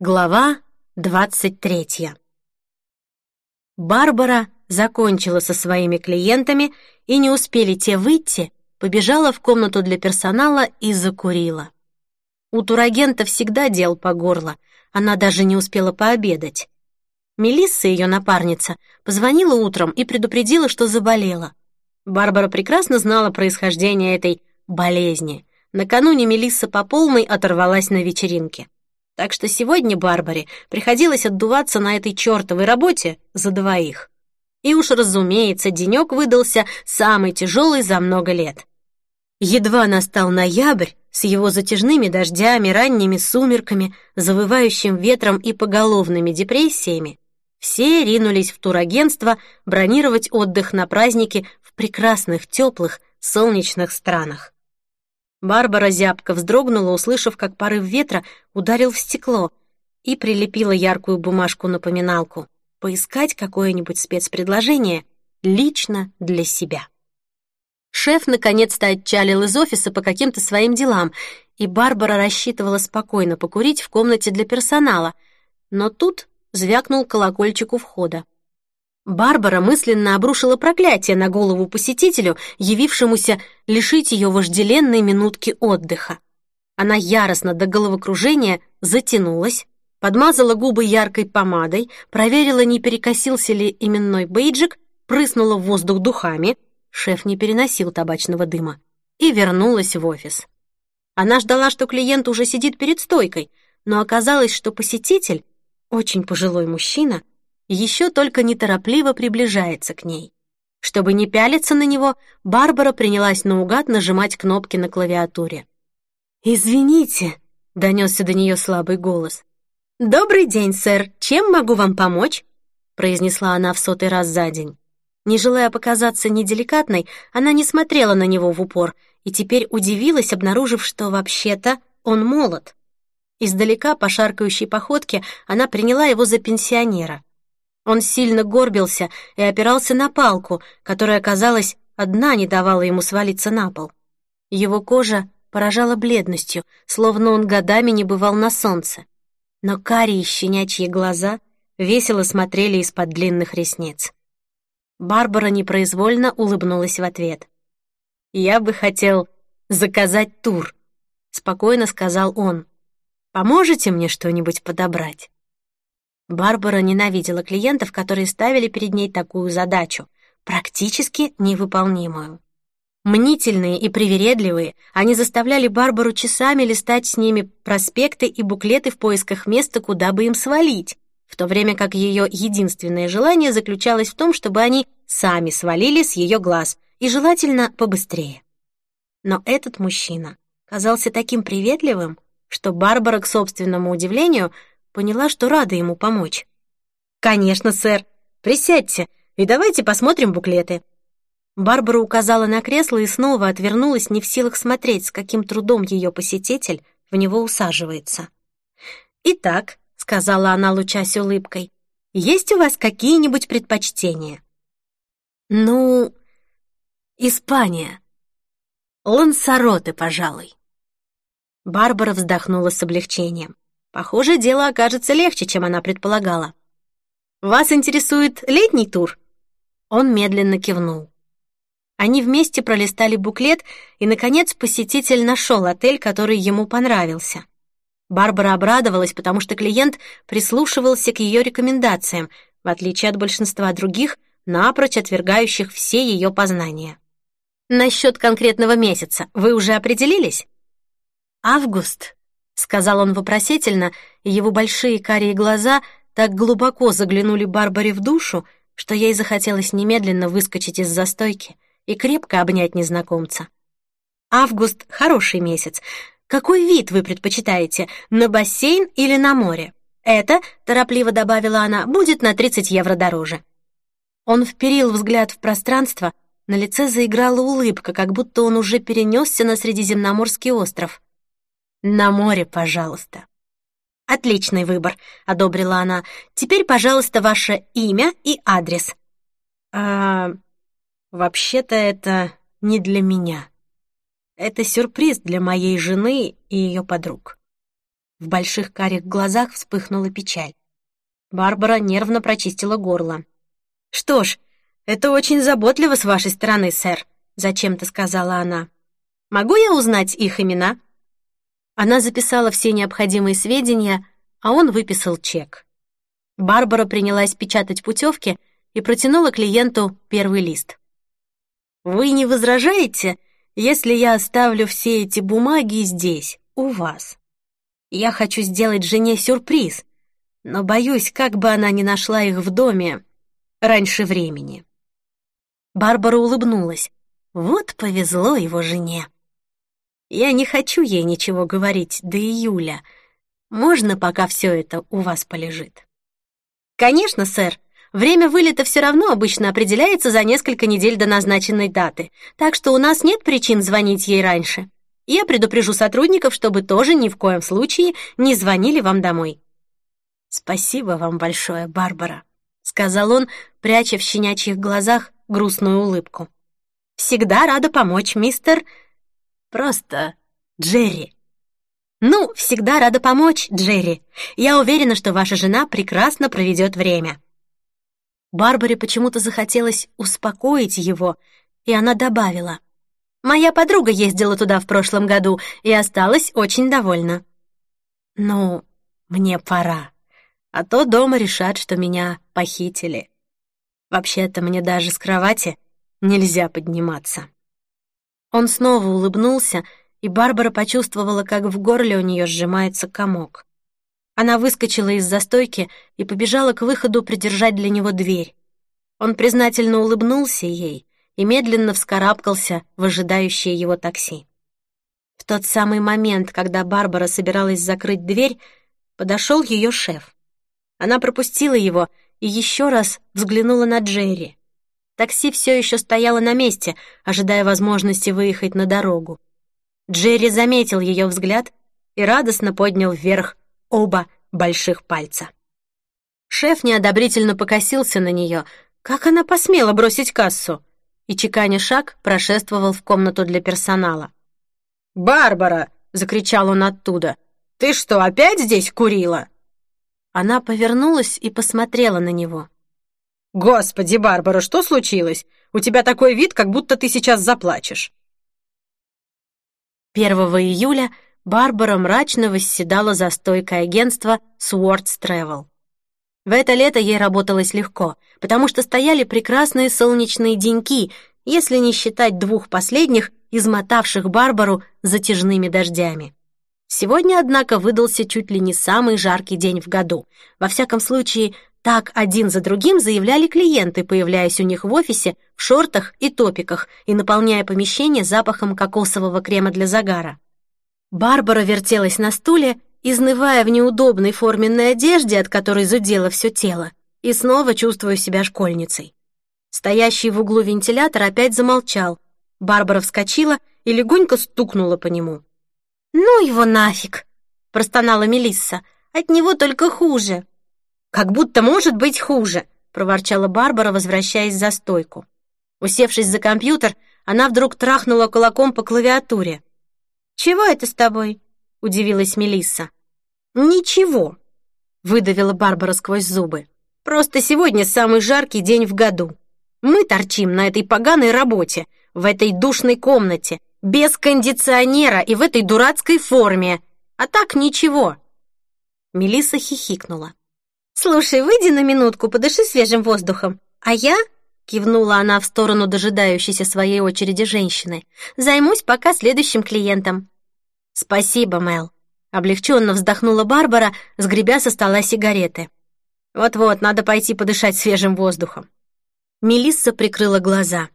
Глава двадцать третья. Барбара закончила со своими клиентами, и не успели те выйти, побежала в комнату для персонала и закурила. У турагента всегда дел по горло, она даже не успела пообедать. Мелисса, ее напарница, позвонила утром и предупредила, что заболела. Барбара прекрасно знала происхождение этой болезни. Накануне Мелисса по полной оторвалась на вечеринке. Так что сегодня Барбаре приходилось отдуваться на этой чертовой работе за двоих. И уж, разумеется, денек выдался самый тяжелый за много лет. Едва настал ноябрь с его затяжными дождями, ранними сумерками, завывающим ветром и поголовными депрессиями, все ринулись в турагентство бронировать отдых на праздники в прекрасных, теплых, солнечных странах. Барбара зябко вздрогнула, услышав, как порыв ветра ударил в стекло, и прилепила яркую бумажку-напоминалку поискать какое-нибудь спецпредложение лично для себя. Шеф наконец-то отчалил из офиса по каким-то своим делам, и Барбара рассчитывала спокойно покурить в комнате для персонала, но тут звякнул колокольчик у входа. Барбара мысленно обрушила проклятие на голову посетителю, явившемуся лишить ее вожделенной минутки отдыха. Она яростно до головокружения затянулась, подмазала губы яркой помадой, проверила, не перекосился ли именной бейджик, прыснула в воздух духами, шеф не переносил табачного дыма, и вернулась в офис. Она ждала, что клиент уже сидит перед стойкой, но оказалось, что посетитель, очень пожилой мужчина, еще только неторопливо приближается к ней. Чтобы не пялиться на него, Барбара принялась наугад нажимать кнопки на клавиатуре. «Извините», — донесся до нее слабый голос. «Добрый день, сэр. Чем могу вам помочь?» — произнесла она в сотый раз за день. Не желая показаться неделикатной, она не смотрела на него в упор и теперь удивилась, обнаружив, что вообще-то он молод. Издалека по шаркающей походке она приняла его за пенсионера. Он сильно горбился и опирался на палку, которая, казалось, одна не давала ему свалиться на пол. Его кожа поражала бледностью, словно он годами не бывал на солнце. Но карие щенячьи глаза весело смотрели из-под длинных ресниц. Барбара непроизвольно улыбнулась в ответ. «Я бы хотел заказать тур», — спокойно сказал он. «Поможете мне что-нибудь подобрать?» Барбара ненавидела клиентов, которые ставили перед ней такую задачу, практически невыполнимую. Мнительные и привередливые, они заставляли Барбару часами листать с ними проспекты и буклеты в поисках места, куда бы им свалить, в то время как ее единственное желание заключалось в том, чтобы они сами свалили с ее глаз, и желательно побыстрее. Но этот мужчина казался таким приветливым, что Барбара, к собственному удивлению, поняла, что рада ему помочь. «Конечно, сэр. Присядьте и давайте посмотрим буклеты». Барбара указала на кресло и снова отвернулась, не в силах смотреть, с каким трудом ее посетитель в него усаживается. «Итак», — сказала она, лучась улыбкой, — «есть у вас какие-нибудь предпочтения?» «Ну, Испания. Лансароты, пожалуй». Барбара вздохнула с облегчением. Похоже, дело окажется легче, чем она предполагала. «Вас интересует летний тур?» Он медленно кивнул. Они вместе пролистали буклет, и, наконец, посетитель нашел отель, который ему понравился. Барбара обрадовалась, потому что клиент прислушивался к ее рекомендациям, в отличие от большинства других, напрочь отвергающих все ее познания. «Насчет конкретного месяца вы уже определились?» «Август», — сказал он вопросительно, и его большие карие глаза так глубоко заглянули Барбаре в душу, что ей захотелось немедленно выскочить из застойки и крепко обнять незнакомца. «Август — хороший месяц. Какой вид вы предпочитаете, на бассейн или на море? Это, — торопливо добавила она, — будет на 30 евро дороже». Он вперил взгляд в пространство, на лице заиграла улыбка, как будто он уже перенесся на Средиземноморский остров. «На море, пожалуйста». «Отличный выбор», — одобрила она. «Теперь, пожалуйста, ваше имя и адрес». «А вообще-то это не для меня. Это сюрприз для моей жены и ее подруг». В больших карих глазах вспыхнула печаль. Барбара нервно прочистила горло. «Что ж, это очень заботливо с вашей стороны, сэр», — зачем-то сказала она. «Могу я узнать их имена?» Она записала все необходимые сведения, а он выписал чек. Барбара принялась печатать путевки и протянула клиенту первый лист. «Вы не возражаете, если я оставлю все эти бумаги здесь, у вас? Я хочу сделать жене сюрприз, но боюсь, как бы она не нашла их в доме раньше времени». Барбара улыбнулась. Вот повезло его жене. Я не хочу ей ничего говорить до июля. Можно, пока все это у вас полежит? Конечно, сэр. Время вылета все равно обычно определяется за несколько недель до назначенной даты, так что у нас нет причин звонить ей раньше. Я предупрежу сотрудников, чтобы тоже ни в коем случае не звонили вам домой. Спасибо вам большое, Барбара, сказал он, пряча в щенячьих глазах грустную улыбку. Всегда рада помочь, мистер Просто Джерри. Ну, всегда рада помочь, Джерри. Я уверена, что ваша жена прекрасно проведет время. Барбаре почему-то захотелось успокоить его, и она добавила: "Моя подруга ездила туда в прошлом году и осталась очень довольна". Ну, мне пора, а то дома решат, что меня похитили. Вообще-то мне даже с кровати нельзя подниматься. Он снова улыбнулся, и Барбара почувствовала, как в горле у нее сжимается комок. Она выскочила из застойки и побежала к выходу придержать для него дверь. Он признательно улыбнулся ей и медленно вскарабкался в ожидающее его такси. В тот самый момент, когда Барбара собиралась закрыть дверь, подошел ее шеф. Она пропустила его и еще раз взглянула на Джерри. Такси все еще стояло на месте, ожидая возможности выехать на дорогу. Джерри заметил ее взгляд и радостно поднял вверх оба больших пальца. Шеф неодобрительно покосился на нее. Как она посмела бросить кассу? И чеканя шаг прошествовал в комнату для персонала. «Барбара!» — закричал он оттуда. «Ты что, опять здесь курила?» Она повернулась и посмотрела на него. «Господи, Барбара, что случилось? У тебя такой вид, как будто ты сейчас заплачешь». 1 июля Барбара мрачно восседала за стойкой агентства Swartz Travel. В это лето ей работалось легко, потому что стояли прекрасные солнечные деньки, если не считать двух последних, измотавших Барбару затяжными дождями. Сегодня, однако, выдался чуть ли не самый жаркий день в году. Во всяком случае, так один за другим заявляли клиенты, появляясь у них в офисе в шортах и топиках и наполняя помещение запахом кокосового крема для загара. Барбара вертелась на стуле, изнывая в неудобной форменной одежде, от которой зудело все тело, и снова чувствуя себя школьницей. Стоящий в углу вентилятор опять замолчал. Барбара вскочила и легонько стукнула по нему. «Ну его нафиг!» — простонала Мелисса. «От него только хуже!» «Как будто может быть хуже», — проворчала Барбара, возвращаясь за стойку. Усевшись за компьютер, она вдруг трахнула кулаком по клавиатуре. «Чего это с тобой?» — удивилась Мелисса. «Ничего», — выдавила Барбара сквозь зубы. «Просто сегодня самый жаркий день в году. Мы торчим на этой поганой работе, в этой душной комнате, без кондиционера и в этой дурацкой форме. А так ничего». Мелисса хихикнула. «Слушай, выйди на минутку, подыши свежим воздухом. А я...» — кивнула она в сторону дожидающейся своей очереди женщины. «Займусь пока следующим клиентом». «Спасибо, Мэл», — облегченно вздохнула Барбара, сгребя со стола сигареты. «Вот-вот, надо пойти подышать свежим воздухом». Мелисса прикрыла глаза.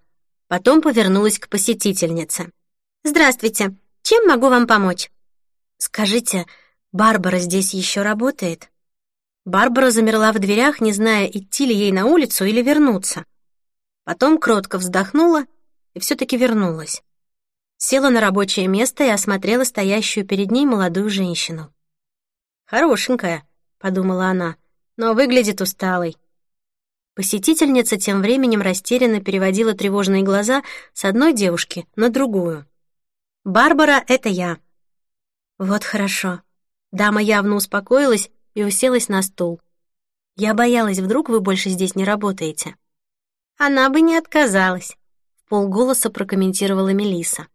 Потом повернулась к посетительнице. «Здравствуйте. Чем могу вам помочь?» «Скажите, Барбара здесь еще работает?» Барбара замерла в дверях, не зная, идти ли ей на улицу или вернуться. Потом кротко вздохнула и все-таки вернулась. Села на рабочее место и осмотрела стоящую перед ней молодую женщину. «Хорошенькая», — подумала она, — «но выглядит усталой». Посетительница тем временем растерянно переводила тревожные глаза с одной девушки на другую. «Барбара — это я». «Вот хорошо. Дама явно успокоилась и уселась на стул. Я боялась, вдруг вы больше здесь не работаете. Она бы не отказалась, в полголоса прокомментировала Мелиса.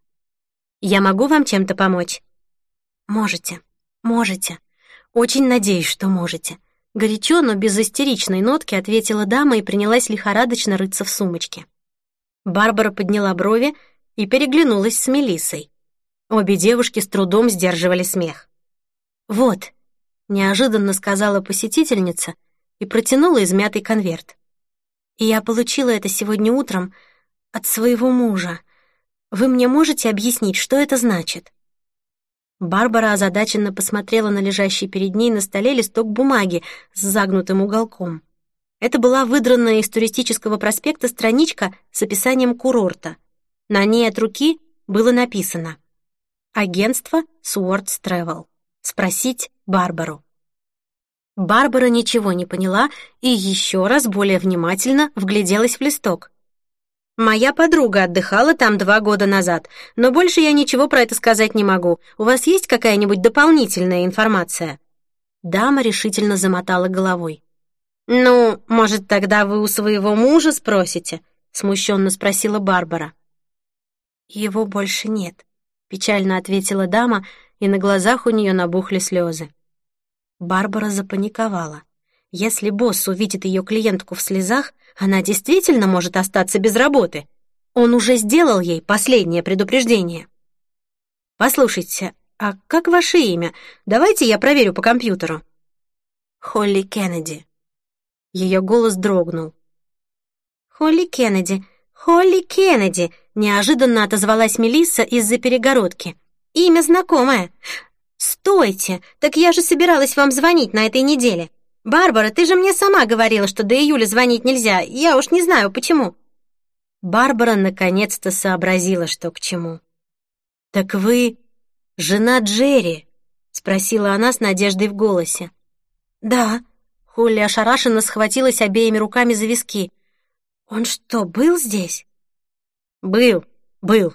Я могу вам чем-то помочь? Можете. Можете. Очень надеюсь, что можете. Горячо, но без истеричной нотки ответила дама и принялась лихорадочно рыться в сумочке. Барбара подняла брови и переглянулась с Мелиссой. Обе девушки с трудом сдерживали смех. «Вот», — неожиданно сказала посетительница и протянула измятый конверт. «И я получила это сегодня утром от своего мужа. Вы мне можете объяснить, что это значит?» Барбара озадаченно посмотрела на лежащий перед ней на столе листок бумаги с загнутым уголком. Это была выдранная из туристического проспекта страничка с описанием курорта. На ней от руки было написано «Агентство Swords Travel. Спросить Барбару». Барбара ничего не поняла и еще раз более внимательно вгляделась в листок. Моя подруга отдыхала там два года назад, но больше я ничего про это сказать не могу. У вас есть какая-нибудь дополнительная информация?» Дама решительно замотала головой. «Ну, может, тогда вы у своего мужа спросите?» — смущенно спросила Барбара. «Его больше нет», — печально ответила дама, и на глазах у нее набухли слезы. Барбара запаниковала. Если босс увидит ее клиентку в слезах, она действительно может остаться без работы. Он уже сделал ей последнее предупреждение. «Послушайте, а как ваше имя? Давайте я проверю по компьютеру». «Холли Кеннеди». Ее голос дрогнул. «Холли Кеннеди, Холли Кеннеди», — неожиданно отозвалась Мелисса из-за перегородки. «Имя знакомое. Стойте, так я же собиралась вам звонить на этой неделе. «Барбара, ты же мне сама говорила, что до июля звонить нельзя. Я уж не знаю, почему». Барбара наконец-то сообразила, что к чему. «Так вы жена Джерри?» — спросила она с надеждой в голосе. «Да». Холли ошарашенно схватилась обеими руками за виски. «Он что, был здесь?» «Был, был».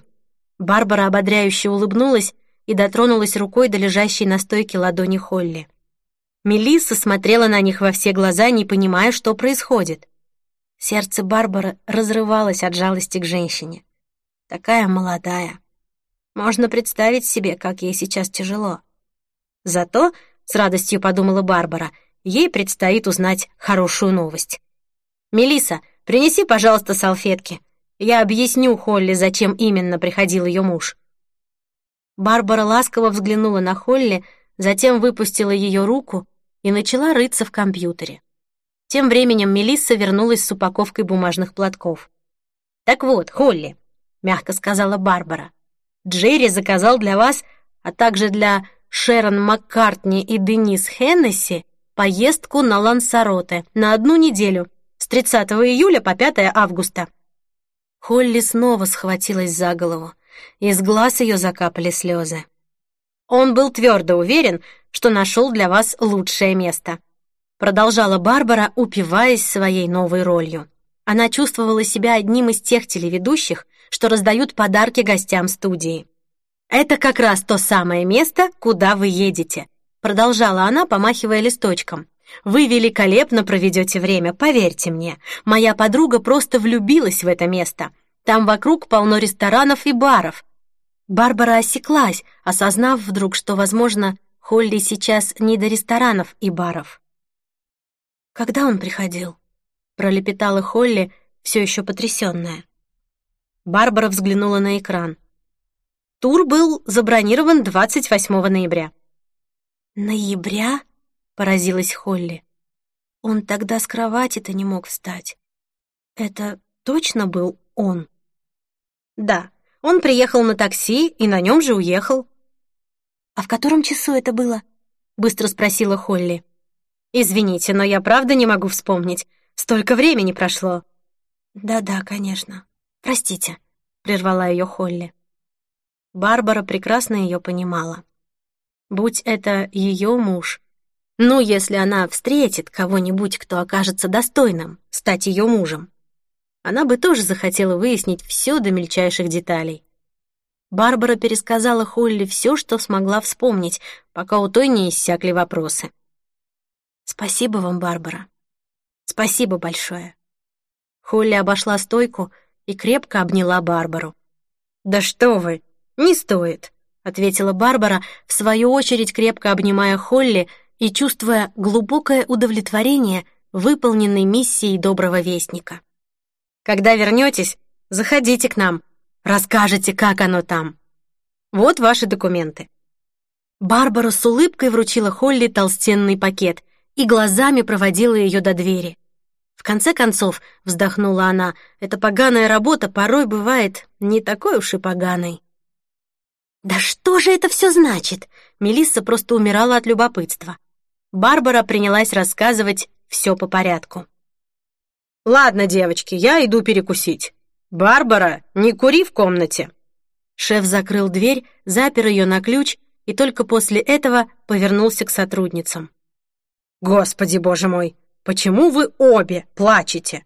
Барбара ободряюще улыбнулась и дотронулась рукой до лежащей на стойке ладони Холли. Мелисса смотрела на них во все глаза, не понимая, что происходит. Сердце Барбары разрывалось от жалости к женщине. Такая молодая. Можно представить себе, как ей сейчас тяжело. Зато, с радостью подумала Барбара, ей предстоит узнать хорошую новость. Мелисса, принеси, пожалуйста, салфетки. Я объясню Холли, зачем именно приходил ее муж. Барбара ласково взглянула на Холли, затем выпустила ее руку и начала рыться в компьютере. Тем временем Мелисса вернулась с упаковкой бумажных платков. «Так вот, Холли», — мягко сказала Барбара, «Джерри заказал для вас, а также для Шерон Маккартни и Денис Хеннесси поездку на Лансароте на одну неделю, с 30 июля по 5 августа». Холли снова схватилась за голову. Из глаз ее закапали слезы. Он был твердо уверен, что нашел для вас лучшее место. Продолжала Барбара, упиваясь своей новой ролью. Она чувствовала себя одним из тех телеведущих, что раздают подарки гостям студии. «Это как раз то самое место, куда вы едете», продолжала она, помахивая листочком. «Вы великолепно проведете время, поверьте мне. Моя подруга просто влюбилась в это место. Там вокруг полно ресторанов и баров, Барбара осеклась, осознав вдруг, что, возможно, Холли сейчас не до ресторанов и баров. «Когда он приходил?» — пролепетала Холли, все еще потрясенная. Барбара взглянула на экран. Тур был забронирован 28 ноября. «Ноября?» — поразилась Холли. «Он тогда с кровати-то не мог встать. Это точно был он?» «Да», он приехал на такси и на нем же уехал. «А в котором часу это было?» — быстро спросила Холли. «Извините, но я правда не могу вспомнить. Столько времени прошло». «Да-да, конечно. Простите», — прервала ее Холли. Барбара прекрасно ее понимала. Будь это ее муж, ну, если она встретит кого-нибудь, кто окажется достойным стать ее мужем, она бы тоже захотела выяснить все до мельчайших деталей. Барбара пересказала Холли все, что смогла вспомнить, пока у той не иссякли вопросы. «Спасибо вам, Барбара. Спасибо большое». Холли обошла стойку и крепко обняла Барбару. «Да что вы, не стоит», — ответила Барбара, в свою очередь крепко обнимая Холли и чувствуя глубокое удовлетворение выполненной миссией доброго вестника. «Когда вернетесь, заходите к нам, расскажете, как оно там. Вот ваши документы». Барбара с улыбкой вручила Холли толстенный пакет и глазами проводила ее до двери. В конце концов, вздохнула она, эта поганая работа порой бывает не такой уж и поганой. «Да что же это все значит?» Мелисса просто умирала от любопытства. Барбара принялась рассказывать все по порядку. «Ладно, девочки, я иду перекусить. Барбара, не кури в комнате!» Шеф закрыл дверь, запер ее на ключ и только после этого повернулся к сотрудницам. «Господи, боже мой, почему вы обе плачете?»